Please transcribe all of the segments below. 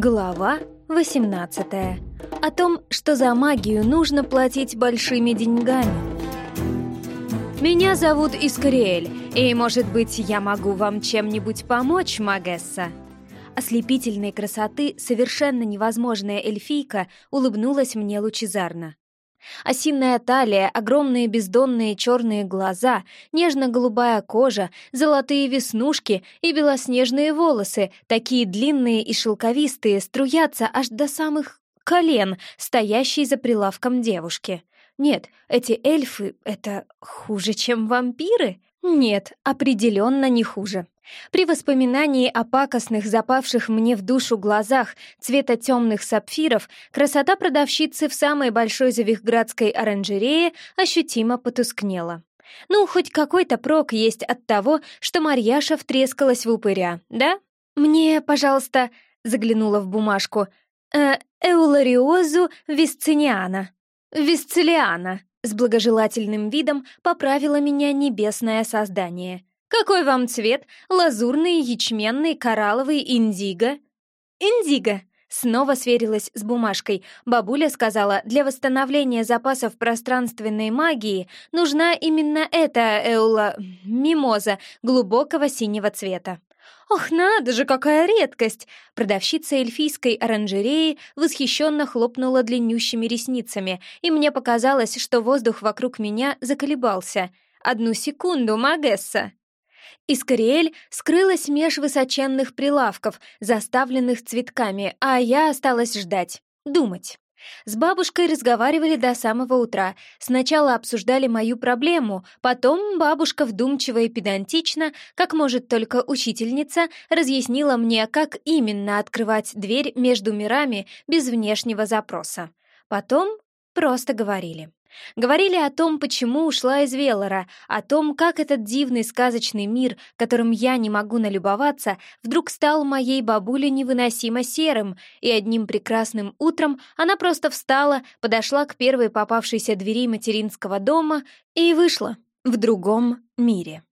Глава 18. О том, что за магию нужно платить большими деньгами. Меня зовут Искариэль, и, может быть, я могу вам чем-нибудь помочь, Магесса? Ослепительной красоты совершенно невозможная эльфийка улыбнулась мне лучезарно. Осиная талия, огромные бездонные черные глаза, нежно-голубая кожа, золотые веснушки и белоснежные волосы, такие длинные и шелковистые, струятся аж до самых колен, стоящей за прилавком девушки. Нет, эти эльфы — это хуже, чем вампиры? Нет, определенно не хуже. При воспоминании о пакостных, запавших мне в душу глазах цвета темных сапфиров, красота продавщицы в самой большой завихградской оранжерее ощутимо потускнела. Ну, хоть какой-то прок есть от того, что Марьяша втрескалась в упыря, да? Мне, пожалуйста, заглянула в бумажку, э, эулариозу висциниана. Висцилиана. С благожелательным видом поправило меня небесное создание. «Какой вам цвет? Лазурный, ячменный, коралловый, индиго?» «Индиго!» Снова сверилась с бумажкой. Бабуля сказала, для восстановления запасов пространственной магии нужна именно эта эула... мимоза глубокого синего цвета. «Ох, надо же, какая редкость!» Продавщица эльфийской оранжереи восхищенно хлопнула длиннющими ресницами, и мне показалось, что воздух вокруг меня заколебался. «Одну секунду, Магесса!» Искариэль скрылась меж высоченных прилавков, заставленных цветками, а я осталась ждать, думать. С бабушкой разговаривали до самого утра. Сначала обсуждали мою проблему, потом бабушка вдумчиво и педантично, как может только учительница, разъяснила мне, как именно открывать дверь между мирами без внешнего запроса. Потом просто говорили. Говорили о том, почему ушла из Велора, о том, как этот дивный сказочный мир, которым я не могу налюбоваться, вдруг стал моей бабуле невыносимо серым, и одним прекрасным утром она просто встала, подошла к первой попавшейся двери материнского дома и вышла в другом мире.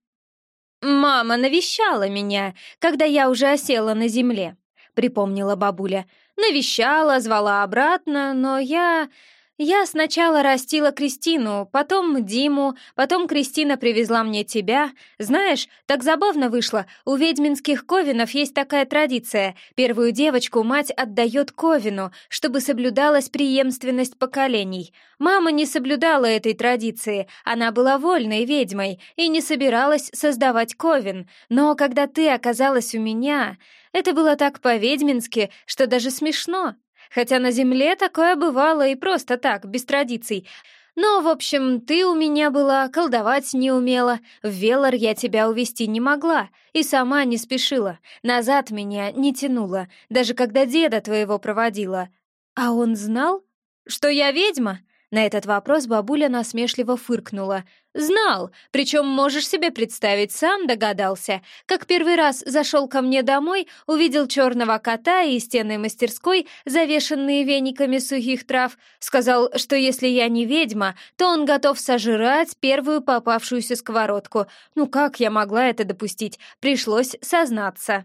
«Мама навещала меня, когда я уже осела на земле», — припомнила бабуля. «Навещала, звала обратно, но я...» Я сначала растила Кристину, потом Диму, потом Кристина привезла мне тебя. Знаешь, так забавно вышло. У ведьминских ковинов есть такая традиция. Первую девочку мать отдает ковину, чтобы соблюдалась преемственность поколений. Мама не соблюдала этой традиции. Она была вольной ведьмой и не собиралась создавать ковин. Но когда ты оказалась у меня, это было так по-ведьмински, что даже смешно. Хотя на земле такое бывало и просто так, без традиций. Но, в общем, ты у меня была, колдовать не умела, в Велор я тебя увести не могла и сама не спешила, назад меня не тянула, даже когда деда твоего проводила. А он знал, что я ведьма? На этот вопрос бабуля насмешливо фыркнула. «Знал, причем можешь себе представить, сам догадался. Как первый раз зашел ко мне домой, увидел черного кота и стены мастерской, завешенные вениками сухих трав, сказал, что если я не ведьма, то он готов сожрать первую попавшуюся сковородку. Ну как я могла это допустить? Пришлось сознаться».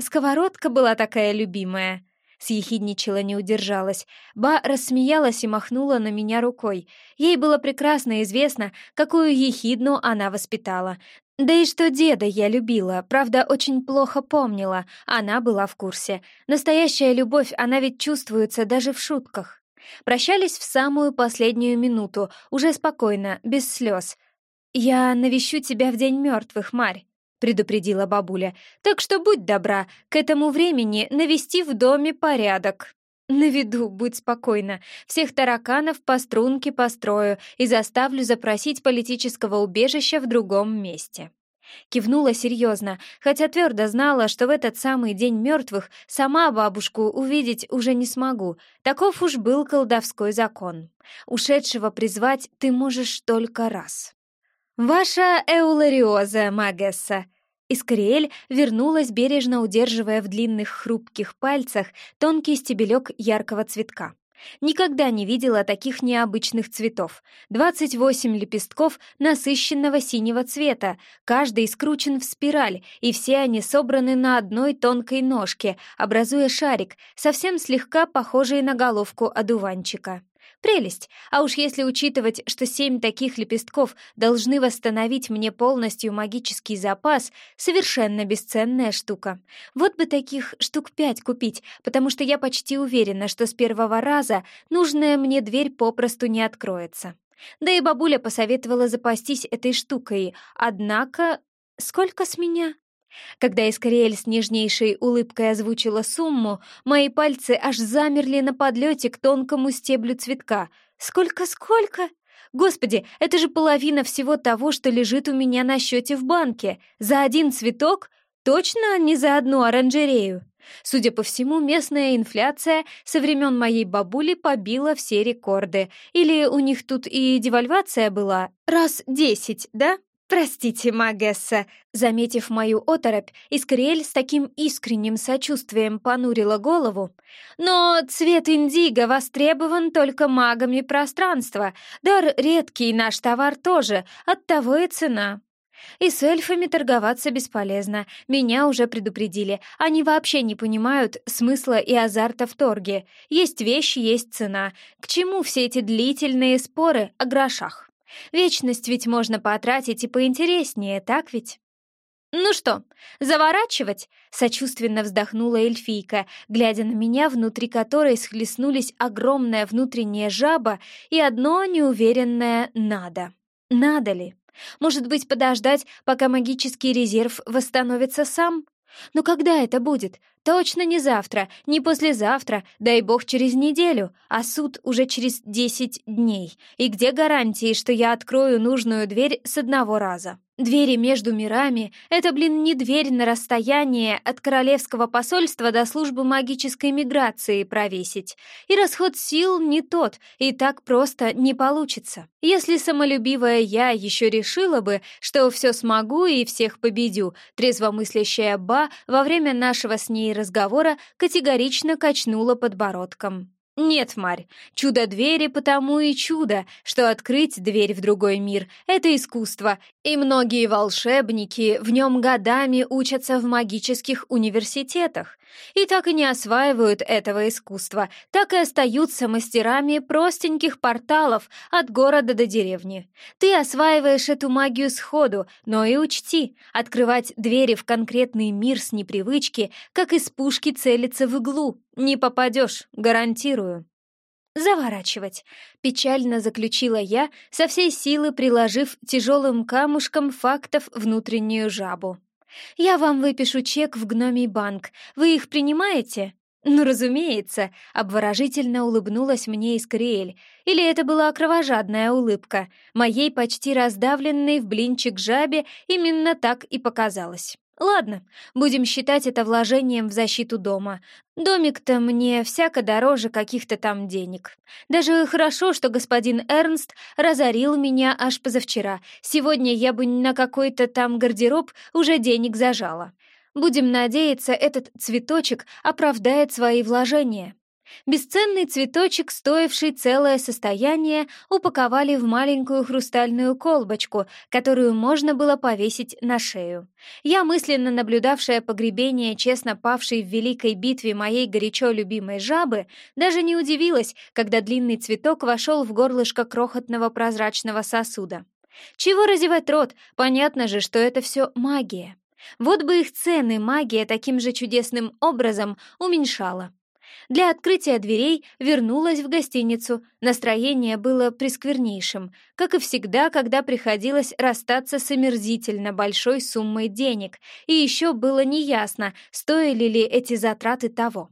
Сковородка была такая любимая съехидничала, не удержалась. Ба рассмеялась и махнула на меня рукой. Ей было прекрасно известно, какую ехидну она воспитала. Да и что деда я любила, правда, очень плохо помнила, она была в курсе. Настоящая любовь, она ведь чувствуется даже в шутках. Прощались в самую последнюю минуту, уже спокойно, без слез. «Я навещу тебя в день мертвых, Марь», предупредила бабуля. «Так что будь добра, к этому времени навести в доме порядок». «На виду, будь спокойна. Всех тараканов по струнке построю и заставлю запросить политического убежища в другом месте». Кивнула серьезно, хотя твердо знала, что в этот самый день мертвых сама бабушку увидеть уже не смогу. Таков уж был колдовской закон. Ушедшего призвать ты можешь только раз. «Ваша эулариоза, Магесса!» Искариэль вернулась, бережно удерживая в длинных хрупких пальцах тонкий стебелек яркого цветка. Никогда не видела таких необычных цветов. 28 лепестков насыщенного синего цвета, каждый скручен в спираль, и все они собраны на одной тонкой ножке, образуя шарик, совсем слегка похожий на головку одуванчика. Прелесть! А уж если учитывать, что семь таких лепестков должны восстановить мне полностью магический запас, совершенно бесценная штука. Вот бы таких штук пять купить, потому что я почти уверена, что с первого раза нужная мне дверь попросту не откроется. Да и бабуля посоветовала запастись этой штукой, однако... Сколько с меня? Когда Искариэль с нежнейшей улыбкой озвучила сумму, мои пальцы аж замерли на подлете к тонкому стеблю цветка. «Сколько-сколько?» Господи, это же половина всего того, что лежит у меня на счете в банке. За один цветок? Точно не за одну оранжерею. Судя по всему, местная инфляция со времен моей бабули побила все рекорды. Или у них тут и девальвация была? Раз десять, да? «Простите, Магесса», заметив мою оторопь, Искриэль с таким искренним сочувствием понурила голову. «Но цвет индиго востребован только магами пространства. Дар редкий, наш товар тоже, оттого и цена». И с эльфами торговаться бесполезно. Меня уже предупредили. Они вообще не понимают смысла и азарта в торге. Есть вещи, есть цена. К чему все эти длительные споры о грошах? Вечность ведь можно потратить и поинтереснее, так ведь? «Ну что, заворачивать?» — сочувственно вздохнула эльфийка, глядя на меня, внутри которой схлестнулись огромная внутренняя жаба и одно неуверенное «надо». «Надо ли?» Может быть, подождать, пока магический резерв восстановится сам? Но когда это будет? Точно не завтра, не послезавтра, дай бог через неделю, а суд уже через десять дней. И где гарантии, что я открою нужную дверь с одного раза? Двери между мирами — это, блин, не дверь на расстояние от королевского посольства до службы магической миграции провесить. И расход сил не тот, и так просто не получится. Если самолюбивая я еще решила бы, что все смогу и всех победю, трезвомыслящая Ба во время нашего с ней разговора категорично качнула подбородком. «Нет, Марь, чудо двери потому и чудо, что открыть дверь в другой мир — это искусство, и многие волшебники в нем годами учатся в магических университетах, и так и не осваивают этого искусства, так и остаются мастерами простеньких порталов от города до деревни. Ты осваиваешь эту магию сходу, но и учти, открывать двери в конкретный мир с непривычки, как из пушки целиться в иглу, не попадешь, гарантирую. «Заворачивать», — печально заключила я, со всей силы приложив тяжелым камушком фактов внутреннюю жабу. «Я вам выпишу чек в гномий банк. Вы их принимаете?» «Ну, разумеется», — обворожительно улыбнулась мне Искриэль. Или это была кровожадная улыбка? Моей почти раздавленной в блинчик жабе именно так и показалось. Ладно, будем считать это вложением в защиту дома. Домик-то мне всяко дороже каких-то там денег. Даже хорошо, что господин Эрнст разорил меня аж позавчера. Сегодня я бы на какой-то там гардероб уже денег зажала. Будем надеяться, этот цветочек оправдает свои вложения. Бесценный цветочек, стоивший целое состояние, упаковали в маленькую хрустальную колбочку, которую можно было повесить на шею. Я, мысленно наблюдавшая погребение честно павшей в великой битве моей горячо любимой жабы, даже не удивилась, когда длинный цветок вошел в горлышко крохотного прозрачного сосуда. Чего разевать рот? Понятно же, что это все магия. Вот бы их цены магия таким же чудесным образом уменьшала. Для открытия дверей вернулась в гостиницу. Настроение было пресквернейшим, как и всегда, когда приходилось расстаться с омерзительно большой суммой денег, и еще было неясно, стоили ли эти затраты того.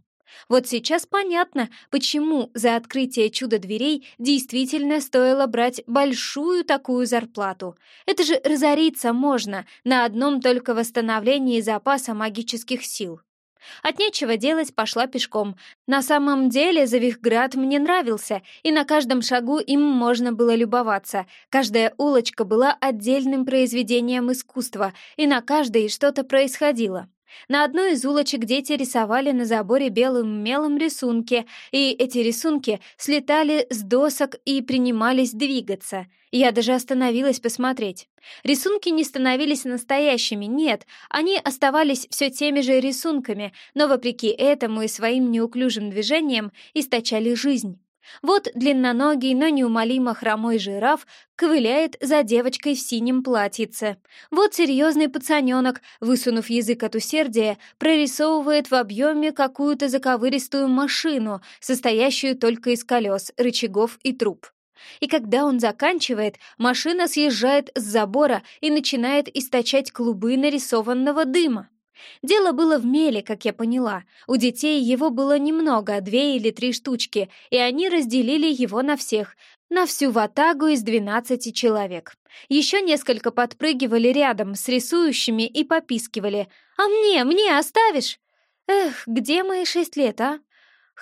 Вот сейчас понятно, почему за открытие чудо-дверей действительно стоило брать большую такую зарплату. Это же разориться можно на одном только восстановлении запаса магических сил. От нечего делать пошла пешком. На самом деле Завихград мне нравился, и на каждом шагу им можно было любоваться. Каждая улочка была отдельным произведением искусства, и на каждой что-то происходило. На одной из улочек дети рисовали на заборе белым мелом рисунки, и эти рисунки слетали с досок и принимались двигаться. Я даже остановилась посмотреть. Рисунки не становились настоящими, нет, они оставались все теми же рисунками, но вопреки этому и своим неуклюжим движениям источали жизнь. Вот длинноногий, но неумолимо хромой жираф ковыляет за девочкой в синем платьице. Вот серьезный пацаненок, высунув язык от усердия, прорисовывает в объеме какую-то заковыристую машину, состоящую только из колес, рычагов и труб. И когда он заканчивает, машина съезжает с забора и начинает источать клубы нарисованного дыма. Дело было в меле, как я поняла. У детей его было немного, две или три штучки, и они разделили его на всех, на всю ватагу из двенадцати человек. Еще несколько подпрыгивали рядом с рисующими и попискивали. «А мне, мне оставишь?» «Эх, где мои шесть лет, а?»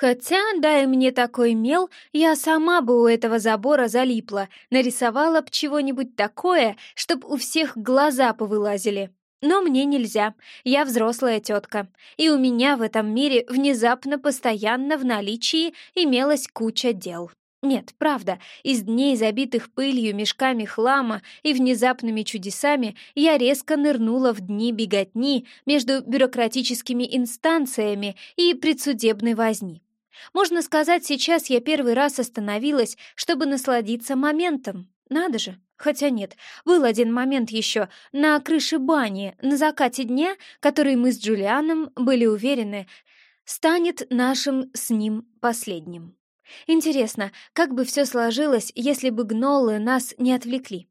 Хотя, дай мне такой мел, я сама бы у этого забора залипла, нарисовала б чего-нибудь такое, чтоб у всех глаза повылазили. Но мне нельзя, я взрослая тетка, и у меня в этом мире внезапно постоянно в наличии имелась куча дел. Нет, правда, из дней, забитых пылью, мешками хлама и внезапными чудесами, я резко нырнула в дни беготни между бюрократическими инстанциями и предсудебной возни. Можно сказать, сейчас я первый раз остановилась, чтобы насладиться моментом. Надо же, Хотя нет, был один момент еще на крыше бани, на закате дня, который мы с Джулианом были уверены, станет нашим с ним последним. Интересно, как бы все сложилось, если бы гнолы нас не отвлекли?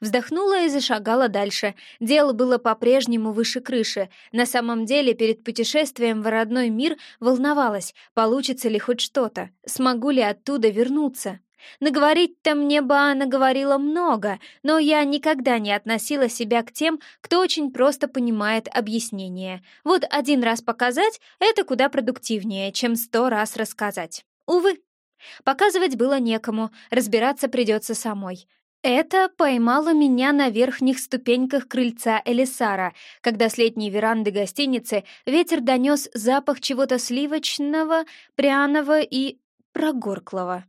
Вздохнула и зашагала дальше. Дело было по-прежнему выше крыши. На самом деле, перед путешествием в родной мир волновалась, получится ли хоть что-то, смогу ли оттуда вернуться. Наговорить-то мне Баана говорила много, но я никогда не относила себя к тем, кто очень просто понимает объяснение. Вот один раз показать — это куда продуктивнее, чем сто раз рассказать. Увы. Показывать было некому, разбираться придется самой. Это поймало меня на верхних ступеньках крыльца Элисара, когда с летней веранды гостиницы ветер донес запах чего-то сливочного, пряного и прогорклого.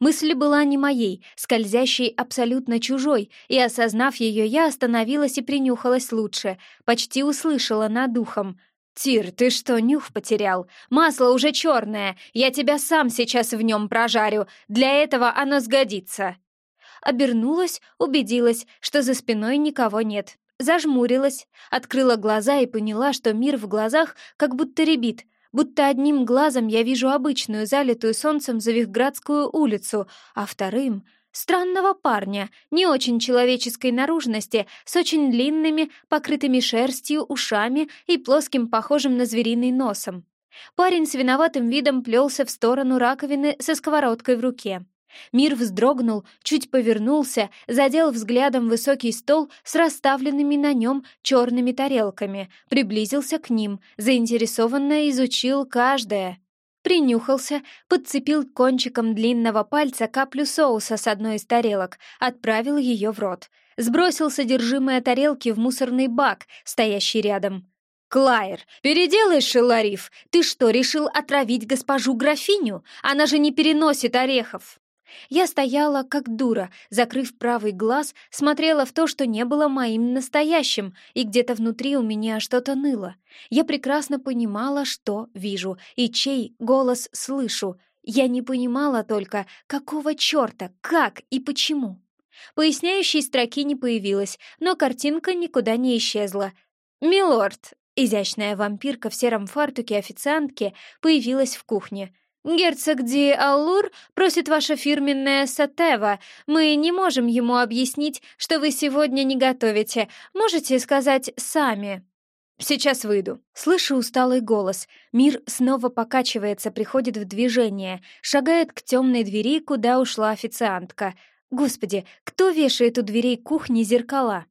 Мысль была не моей, скользящей абсолютно чужой, и, осознав ее, я остановилась и принюхалась лучше, почти услышала над ухом. «Тир, ты что, нюх потерял? Масло уже черное, я тебя сам сейчас в нем прожарю, для этого оно сгодится!» Обернулась, убедилась, что за спиной никого нет. Зажмурилась, открыла глаза и поняла, что мир в глазах как будто ребит — будто одним глазом я вижу обычную, залитую солнцем Завихградскую улицу, а вторым — странного парня, не очень человеческой наружности, с очень длинными, покрытыми шерстью, ушами и плоским, похожим на звериный носом. Парень с виноватым видом плелся в сторону раковины со сковородкой в руке. Мир вздрогнул, чуть повернулся, задел взглядом высокий стол с расставленными на нем черными тарелками, приблизился к ним, заинтересованно изучил каждое. Принюхался, подцепил кончиком длинного пальца каплю соуса с одной из тарелок, отправил ее в рот. Сбросил содержимое тарелки в мусорный бак, стоящий рядом. «Клайер, переделай шелариф! Ты что, решил отравить госпожу графиню? Она же не переносит орехов!» Я стояла как дура, закрыв правый глаз, смотрела в то, что не было моим настоящим, и где-то внутри у меня что-то ныло. Я прекрасно понимала, что вижу, и чей голос слышу. Я не понимала только, какого черта, как и почему. Поясняющей строки не появилось, но картинка никуда не исчезла. «Милорд!» Изящная вампирка в сером фартуке официантки появилась в кухне — «Герцог Ди Аллур просит ваше фирменное сатева. Мы не можем ему объяснить, что вы сегодня не готовите. Можете сказать сами?» «Сейчас выйду». Слышу усталый голос. Мир снова покачивается, приходит в движение, шагает к темной двери, куда ушла официантка. «Господи, кто вешает у дверей кухни зеркала?»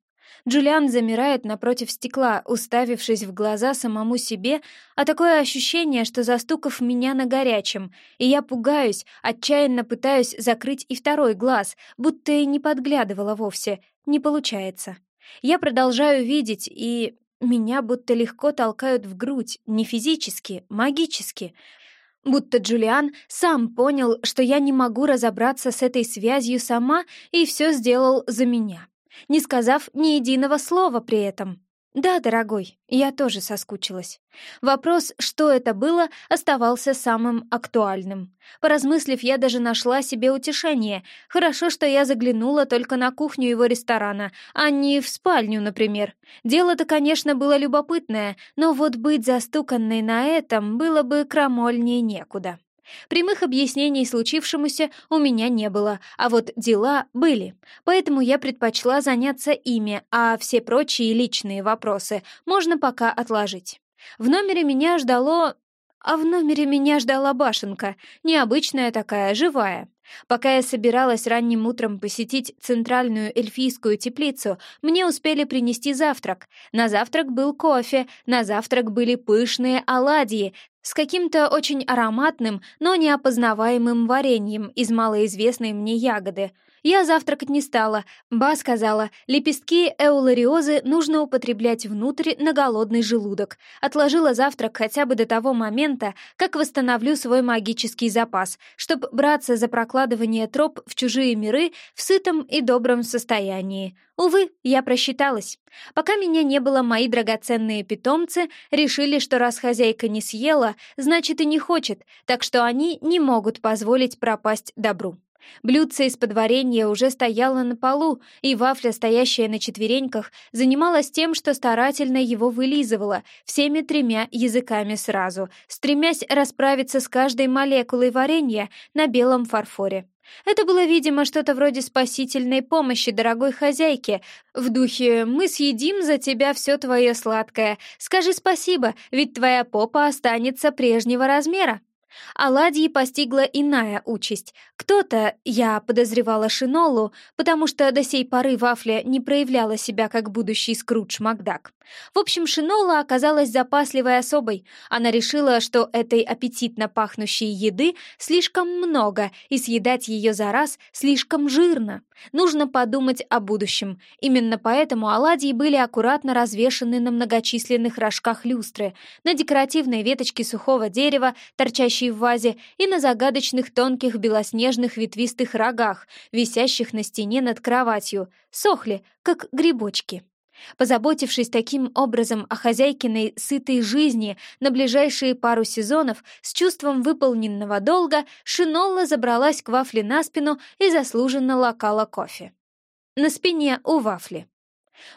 Джулиан замирает напротив стекла, уставившись в глаза самому себе, а такое ощущение, что застукав меня на горячем, и я пугаюсь, отчаянно пытаюсь закрыть и второй глаз, будто и не подглядывала вовсе. Не получается. Я продолжаю видеть и... меня будто легко толкают в грудь, не физически, магически. Будто Джулиан сам понял, что я не могу разобраться с этой связью сама и все сделал за меня, не сказав ни единого слова при этом. «Да, дорогой, я тоже соскучилась». Вопрос, что это было, оставался самым актуальным. Поразмыслив, я даже нашла себе утешение. Хорошо, что я заглянула только на кухню его ресторана, а не в спальню, например. Дело-то, конечно, было любопытное, но вот быть застуканной на этом было бы крамольнее некуда. Прямых объяснений случившемуся у меня не было, а вот дела были. Поэтому я предпочла заняться ими, а все прочие личные вопросы можно пока отложить. В номере меня ждало... А в номере меня ждала башенка, необычная такая, живая. Пока я собиралась ранним утром посетить центральную эльфийскую теплицу, мне успели принести завтрак. На завтрак был кофе, на завтрак были пышные оладьи с каким-то очень ароматным, но неопознаваемым вареньем из малоизвестной мне ягоды — я завтракать не стала. Ба сказала, лепестки эулариозы нужно употреблять внутрь на голодный желудок. Отложила завтрак хотя бы до того момента, как восстановлю свой магический запас, чтобы браться за прокладывание троп в чужие миры в сытом и добром состоянии. Увы, я просчиталась. Пока меня не было, мои драгоценные питомцы решили, что раз хозяйка не съела, значит и не хочет, так что они не могут позволить пропасть добру. Блюдце из-под варенья уже стояло на полу, и вафля, стоящая на четвереньках, занималась тем, что старательно его вылизывала всеми тремя языками сразу, стремясь расправиться с каждой молекулой варенья на белом фарфоре. Это было, видимо, что-то вроде спасительной помощи дорогой хозяйке, в духе «Мы съедим за тебя все твое сладкое. Скажи спасибо, ведь твоя попа останется прежнего размера». Оладьи постигла иная участь. Кто-то, я подозревала Шинолу, потому что до сей поры Вафля не проявляла себя как будущий Скрудж Макдак. В общем, Шинола оказалась запасливой особой. Она решила, что этой аппетитно пахнущей еды слишком много, и съедать ее за раз слишком жирно. Нужно подумать о будущем. Именно поэтому оладьи были аккуратно развешаны на многочисленных рожках люстры, на декоративной веточке сухого дерева, торчащей в вазе, и на загадочных тонких белоснежных ветвистых рогах, висящих на стене над кроватью, сохли, как грибочки. Позаботившись таким образом о хозяйкиной сытой жизни на ближайшие пару сезонов, с чувством выполненного долга Шинолла забралась к вафле на спину и заслуженно лакала кофе. На спине у вафли.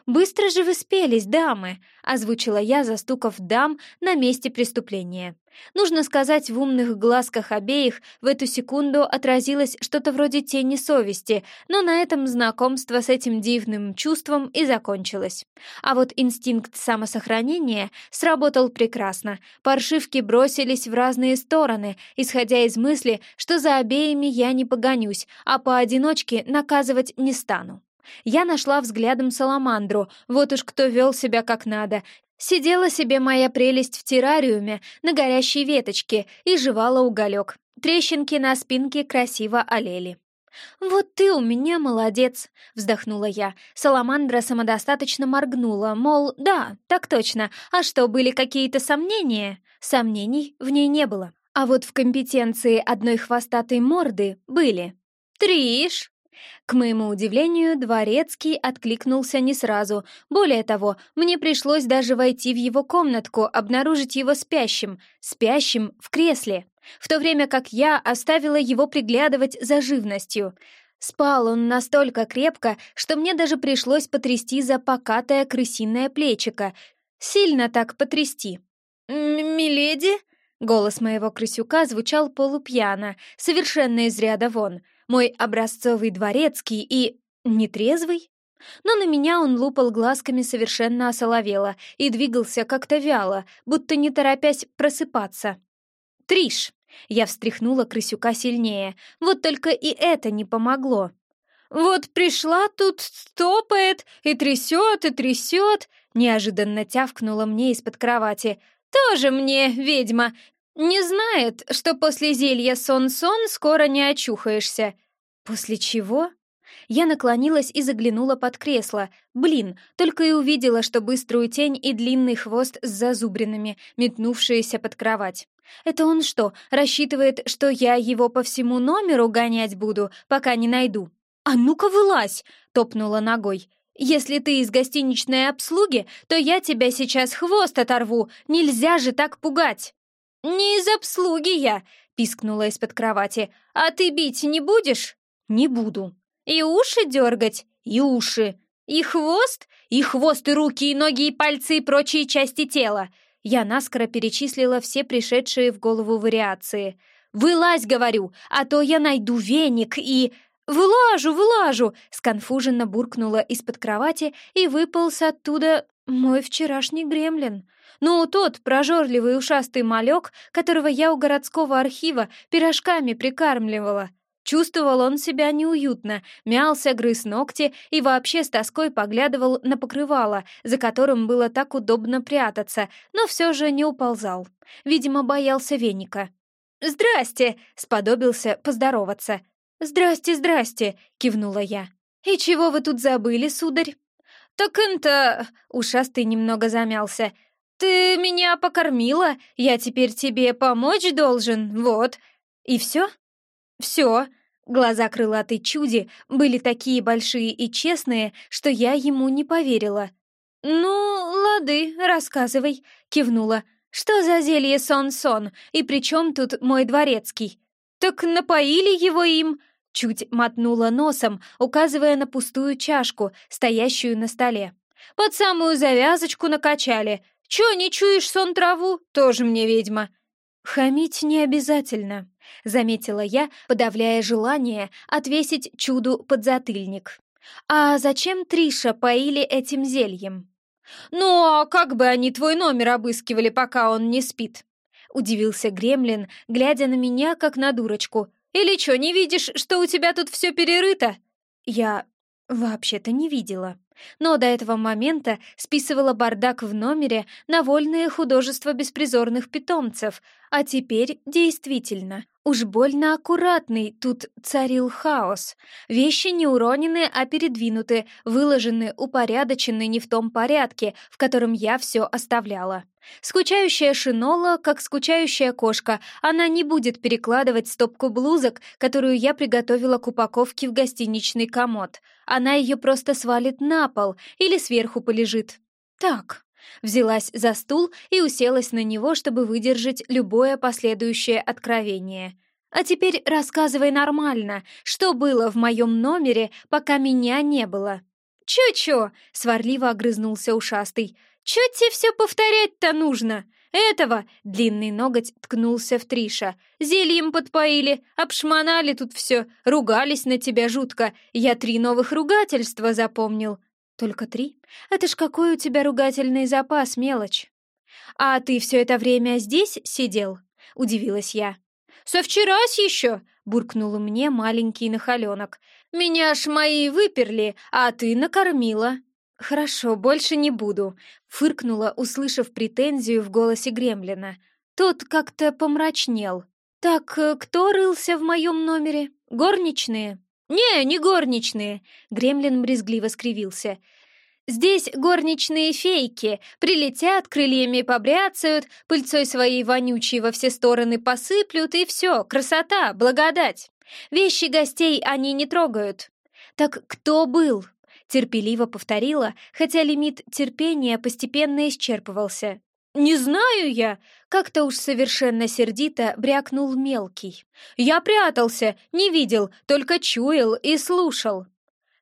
«Быстро же вы спелись, дамы!» — озвучила я, застукав дам на месте преступления. Нужно сказать, в умных глазках обеих в эту секунду отразилось что-то вроде тени совести, но на этом знакомство с этим дивным чувством и закончилось. А вот инстинкт самосохранения сработал прекрасно. Паршивки бросились в разные стороны, исходя из мысли, что за обеими я не погонюсь, а поодиночке наказывать не стану. Я нашла взглядом саламандру, вот уж кто вел себя как надо. Сидела себе моя прелесть в террариуме на горящей веточке и жевала уголек. Трещинки на спинке красиво олели. «Вот ты у меня молодец!» — вздохнула я. Саламандра самодостаточно моргнула, мол, да, так точно. А что, были какие-то сомнения? Сомнений в ней не было. А вот в компетенции одной хвостатой морды были. «Триш!» К моему удивлению, Дворецкий откликнулся не сразу. Более того, мне пришлось даже войти в его комнатку, обнаружить его спящим, спящим в кресле, в то время как я оставила его приглядывать за живностью. Спал он настолько крепко, что мне даже пришлось потрясти за покатое крысиное плечико. Сильно так потрясти. «Миледи?» Голос моего крысюка звучал полупьяно, совершенно из ряда вон — мой образцовый дворецкий и... нетрезвый? Но на меня он лупал глазками совершенно осоловело и двигался как-то вяло, будто не торопясь просыпаться. «Триш!» Я встряхнула крысюка сильнее. Вот только и это не помогло. «Вот пришла тут, стопает, и трясет, и трясет!» Неожиданно тявкнула мне из-под кровати. «Тоже мне, ведьма, не знает, что после зелья сон-сон скоро не очухаешься. После чего? Я наклонилась и заглянула под кресло. Блин, только и увидела, что быструю тень и длинный хвост с зазубринами, метнувшиеся под кровать. Это он что, рассчитывает, что я его по всему номеру гонять буду, пока не найду? «А ну-ка вылазь!» — топнула ногой. «Если ты из гостиничной обслуги, то я тебя сейчас хвост оторву. Нельзя же так пугать!» «Не из обслуги я!» — пискнула из-под кровати. «А ты бить не будешь?» «Не буду». «И уши дергать?» «И уши». «И хвост?» «И хвост, и руки, и ноги, и пальцы, и прочие части тела». Я наскоро перечислила все пришедшие в голову вариации. «Вылазь, говорю, а то я найду веник и...» «Вылажу, вылажу!» — сконфуженно буркнула из-под кровати и выполз оттуда мой вчерашний гремлин. Ну, тот прожорливый ушастый малек, которого я у городского архива пирожками прикармливала. Чувствовал он себя неуютно, мялся, грыз ногти и вообще с тоской поглядывал на покрывало, за которым было так удобно прятаться, но все же не уползал. Видимо, боялся веника. «Здрасте!» — сподобился поздороваться. «Здрасте, здрасте!» — кивнула я. «И чего вы тут забыли, сударь?» «Так это...» — ушастый немного замялся. «Ты меня покормила, я теперь тебе помочь должен, вот». «И все?» «Все». Глаза крылатой чуди были такие большие и честные, что я ему не поверила. «Ну, лады, рассказывай», — кивнула. «Что за зелье сон-сон, и при чем тут мой дворецкий?» «Так напоили его им», Чуть мотнула носом, указывая на пустую чашку, стоящую на столе. «Под самую завязочку накачали. Чё, не чуешь сон траву? Тоже мне ведьма». «Хамить не обязательно», — заметила я, подавляя желание отвесить чуду подзатыльник. «А зачем Триша поили этим зельем?» «Ну, а как бы они твой номер обыскивали, пока он не спит?» — удивился Гремлин, глядя на меня, как на дурочку — или что, не видишь, что у тебя тут все перерыто?» Я вообще-то не видела. Но до этого момента списывала бардак в номере на вольные художества беспризорных питомцев, а теперь действительно Уж больно аккуратный тут царил хаос. Вещи не уронены, а передвинуты, выложены, упорядочены не в том порядке, в котором я все оставляла. Скучающая шинола, как скучающая кошка, она не будет перекладывать стопку блузок, которую я приготовила к упаковке в гостиничный комод. Она ее просто свалит на пол или сверху полежит. Так, Взялась за стул и уселась на него, чтобы выдержать любое последующее откровение. «А теперь рассказывай нормально, что было в моем номере, пока меня не было». «Чё-чё?» — сварливо огрызнулся ушастый. «Чё тебе все повторять-то нужно? Этого!» — длинный ноготь ткнулся в Триша. «Зельем подпоили, обшмонали тут все, ругались на тебя жутко. Я три новых ругательства запомнил». «Только три? Это ж какой у тебя ругательный запас, мелочь!» «А ты все это время здесь сидел?» — удивилась я. «Со вчерась еще!» — буркнул мне маленький нахаленок. «Меня ж мои выперли, а ты накормила!» «Хорошо, больше не буду», — фыркнула, услышав претензию в голосе Гремлина. Тот как-то помрачнел. «Так э, кто рылся в моем номере? Горничные?» «Не, не горничные!» — Гремлин брезгливо скривился. «Здесь горничные фейки. Прилетят, крыльями побряцают, пыльцой своей вонючей во все стороны посыплют, и все, красота, благодать. Вещи гостей они не трогают». «Так кто был?» — терпеливо повторила, хотя лимит терпения постепенно исчерпывался. «Не знаю я!» — как-то уж совершенно сердито брякнул мелкий. «Я прятался, не видел, только чуял и слушал».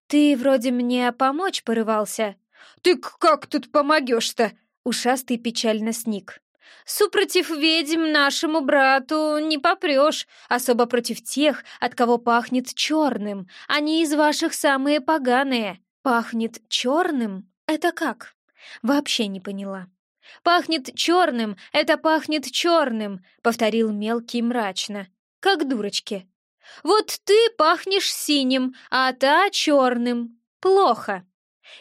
«Ты вроде мне помочь порывался?» «Ты как тут помогешь-то?» — ушастый печально сник. «Супротив ведьм нашему брату не попрешь, особо против тех, от кого пахнет черным. Они из ваших самые поганые. Пахнет черным? Это как?» Вообще не поняла. «Пахнет черным, это пахнет черным», — повторил мелкий мрачно, как дурочки. «Вот ты пахнешь синим, а та черным. Плохо».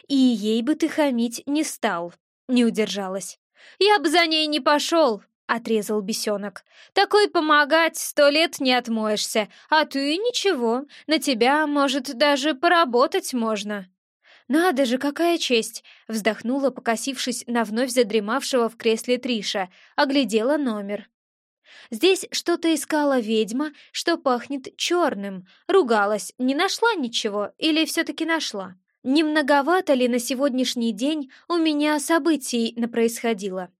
«И ей бы ты хамить не стал», — не удержалась. «Я бы за ней не пошел. отрезал бесенок. «Такой помогать сто лет не отмоешься, а ты ничего, на тебя, может, даже поработать можно». «Надо же, какая честь!» — вздохнула, покосившись на вновь задремавшего в кресле Триша, оглядела номер. Здесь что-то искала ведьма, что пахнет черным, ругалась, не нашла ничего или все-таки нашла? Не многовато ли на сегодняшний день у меня событий происходило?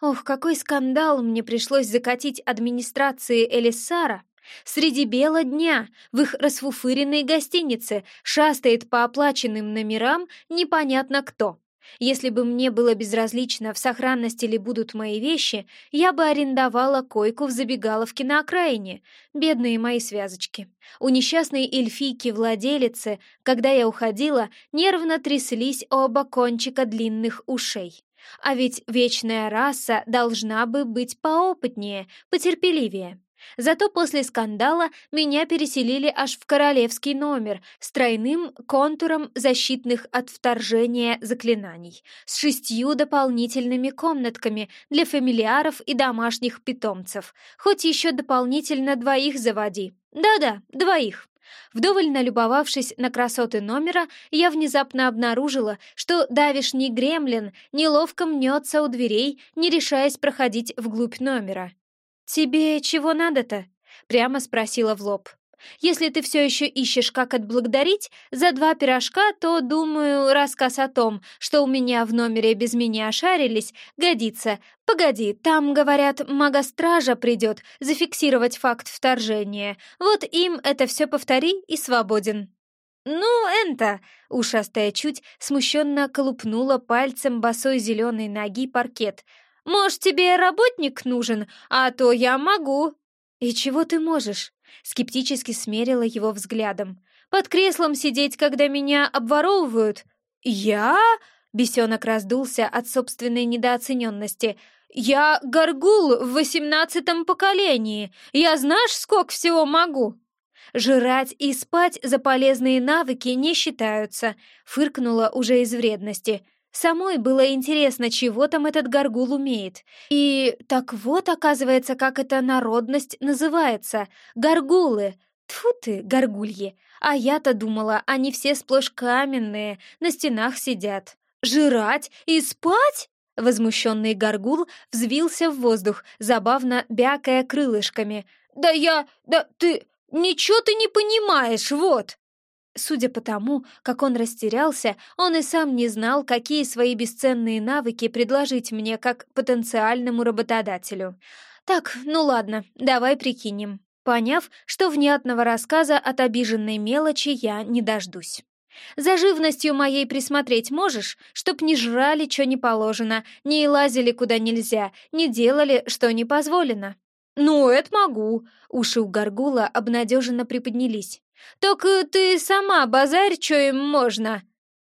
Ох, какой скандал мне пришлось закатить администрации Элисара. Среди бела дня в их расфуфыренной гостинице шастает по оплаченным номерам непонятно кто. Если бы мне было безразлично, в сохранности ли будут мои вещи, я бы арендовала койку в забегаловке на окраине. Бедные мои связочки. У несчастной эльфийки-владелицы, когда я уходила, нервно тряслись оба кончика длинных ушей. А ведь вечная раса должна бы быть поопытнее, потерпеливее. Зато после скандала меня переселили аж в королевский номер с тройным контуром защитных от вторжения заклинаний, с шестью дополнительными комнатками для фамильяров и домашних питомцев, хоть еще дополнительно двоих заводи. Да-да, двоих. Вдоволь налюбовавшись на красоты номера, я внезапно обнаружила, что давишний гремлин неловко мнется у дверей, не решаясь проходить вглубь номера. «Тебе чего надо-то?» — прямо спросила в лоб. Если ты все еще ищешь, как отблагодарить за два пирожка, то, думаю, рассказ о том, что у меня в номере без меня шарились, годится. Погоди, там, говорят, мага-стража придет зафиксировать факт вторжения. Вот им это все повтори и свободен. «Ну, Энта!» — ушастая чуть смущенно колупнула пальцем босой зеленой ноги паркет. «Может, тебе работник нужен, а то я могу!» «И чего ты можешь?» Скептически смерила его взглядом. «Под креслом сидеть, когда меня обворовывают?» «Я?» — бесенок раздулся от собственной недооцененности. «Я горгул в восемнадцатом поколении. Я знаешь, сколько всего могу?» «Жрать и спать за полезные навыки не считаются», — фыркнула уже из вредности. Самой было интересно, чего там этот горгул умеет. И так вот, оказывается, как эта народность называется. Горгулы. Тьфу ты, горгульи. А я-то думала, они все сплошь каменные, на стенах сидят. Жрать и спать? Возмущенный горгул взвился в воздух, забавно бякая крылышками. «Да я... да ты... ничего ты не понимаешь, вот!» Судя по тому, как он растерялся, он и сам не знал, какие свои бесценные навыки предложить мне как потенциальному работодателю. Так, ну ладно, давай прикинем. Поняв, что внятного рассказа от обиженной мелочи я не дождусь. За живностью моей присмотреть можешь, чтоб не жрали, что не положено, не лазили куда нельзя, не делали, что не позволено. «Ну, это могу!» — уши у горгула обнадеженно приподнялись. «Только ты сама базарь, что им можно!»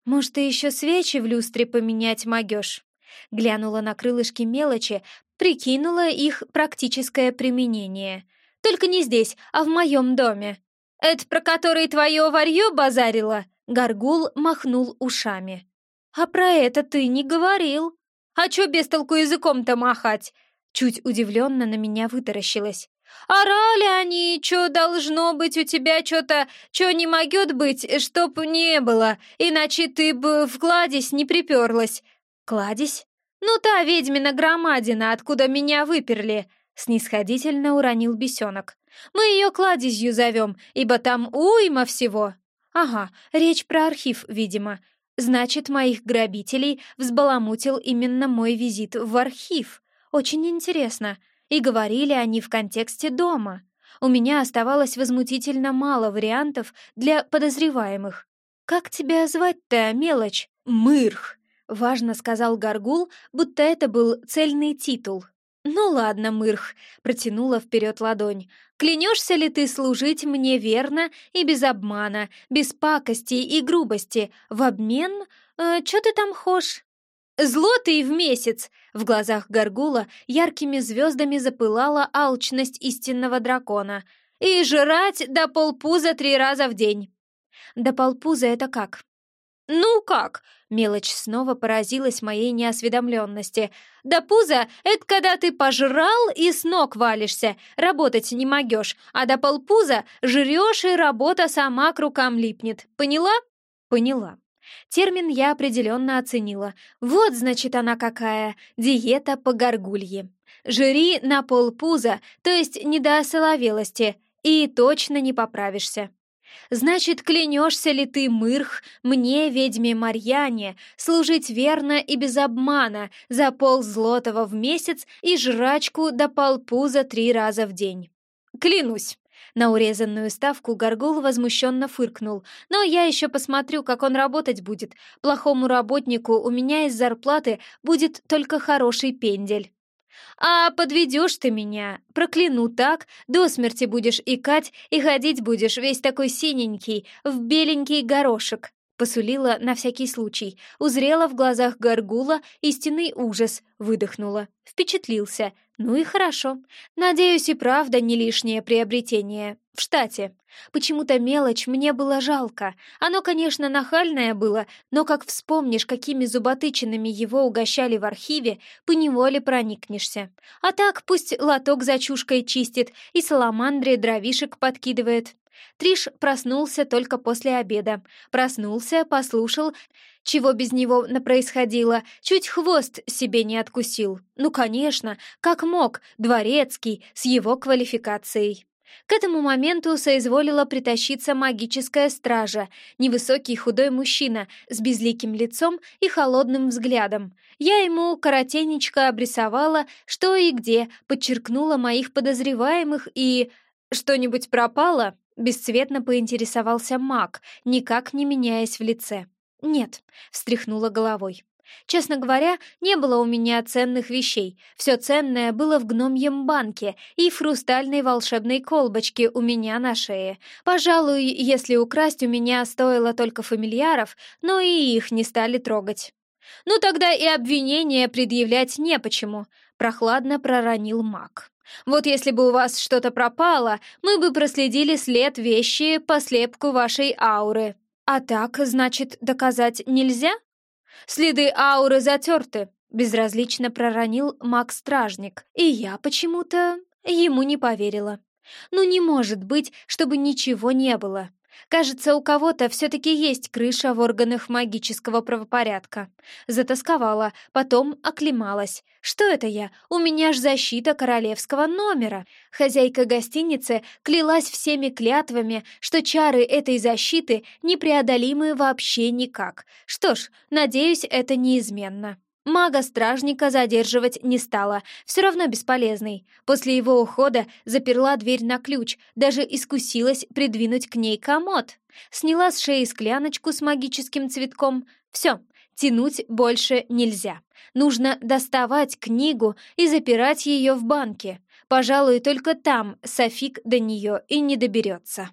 «Может, ты еще свечи в люстре поменять могешь?» Глянула на крылышки мелочи, прикинула их практическое применение. «Только не здесь, а в моем доме». «Это про который твое варье базарило?» Горгул махнул ушами. «А про это ты не говорил. А чё без толку языком-то махать?» Чуть удивленно на меня вытаращилась. Орали они, что должно быть у тебя что-то, что не могет быть, чтоб не было, иначе ты бы в кладезь не приперлась. Кладезь? Ну та ведьмина громадина, откуда меня выперли, снисходительно уронил бесенок. Мы ее кладезью зовем, ибо там уйма всего. Ага, речь про архив, видимо. Значит, моих грабителей взбаламутил именно мой визит в архив. Очень интересно. И говорили они в контексте дома. У меня оставалось возмутительно мало вариантов для подозреваемых. «Как тебя звать-то, мелочь?» «Мырх», — важно сказал Гаргул, будто это был цельный титул. «Ну ладно, Мырх», — протянула вперед ладонь. «Клянешься ли ты служить мне верно и без обмана, без пакости и грубости, в обмен... Э, чё ты там хошь?» Злотый в месяц!» В глазах Гаргула яркими звездами запылала алчность истинного дракона. «И жрать до полпуза три раза в день!» «До полпуза это как?» «Ну как?» — мелочь снова поразилась моей неосведомленности. «Да пузо — это когда ты пожрал и с ног валишься, работать не могешь, а до полпуза жрешь и работа сама к рукам липнет. Поняла?» «Поняла». Термин я определенно оценила. Вот, значит, она какая. Диета по горгулье. Жри на полпуза, то есть не до осоловелости, и точно не поправишься. Значит, клянешься ли ты, Мырх, мне, ведьме Марьяне, служить верно и без обмана за пол злотого в месяц и жрачку до полпуза три раза в день? Клянусь. На урезанную ставку Горгул возмущенно фыркнул. «Но я еще посмотрю, как он работать будет. Плохому работнику у меня из зарплаты будет только хороший пендель». А подведешь ты меня, прокляну так, до смерти будешь икать и ходить будешь весь такой синенький, в беленький горошек. Посулила на всякий случай, узрела в глазах горгула истинный ужас, выдохнула. Впечатлился. Ну и хорошо. Надеюсь, и правда не лишнее приобретение. В штате. Почему-то мелочь мне было жалко. Оно, конечно, нахальное было, но как вспомнишь, какими зуботычинами его угощали в архиве, поневоле проникнешься. А так пусть лоток за чушкой чистит и саламандре дровишек подкидывает. Триш проснулся только после обеда. Проснулся, послушал, чего без него происходило, чуть хвост себе не откусил. Ну, конечно, как мог, дворецкий, с его квалификацией. К этому моменту соизволила притащиться магическая стража, невысокий худой мужчина с безликим лицом и холодным взглядом. Я ему коротенечко обрисовала, что и где, подчеркнула моих подозреваемых и... «Что-нибудь пропало?» — бесцветно поинтересовался маг, никак не меняясь в лице. «Нет», — встряхнула головой. Честно говоря, не было у меня ценных вещей. Все ценное было в гномьем банке и в хрустальной волшебной колбочке у меня на шее. Пожалуй, если украсть у меня стоило только фамильяров, но и их не стали трогать. «Ну тогда и обвинения предъявлять не почему», — прохладно проронил маг. «Вот если бы у вас что-то пропало, мы бы проследили след вещи по слепку вашей ауры. А так, значит, доказать нельзя?» Следы ауры затерты», — безразлично проронил маг-стражник, и я почему-то ему не поверила. «Ну не может быть, чтобы ничего не было. Кажется, у кого-то все-таки есть крыша в органах магического правопорядка. Затасковала, потом оклемалась. Что это я? У меня ж защита королевского номера. Хозяйка гостиницы клялась всеми клятвами, что чары этой защиты непреодолимы вообще никак. Что ж, надеюсь, это неизменно. Мага-стражника задерживать не стала, все равно бесполезный. После его ухода заперла дверь на ключ, даже искусилась придвинуть к ней комод. Сняла с шеи скляночку с магическим цветком. Все, тянуть больше нельзя. Нужно доставать книгу и запирать ее в банке. Пожалуй, только там Софик до нее и не доберется.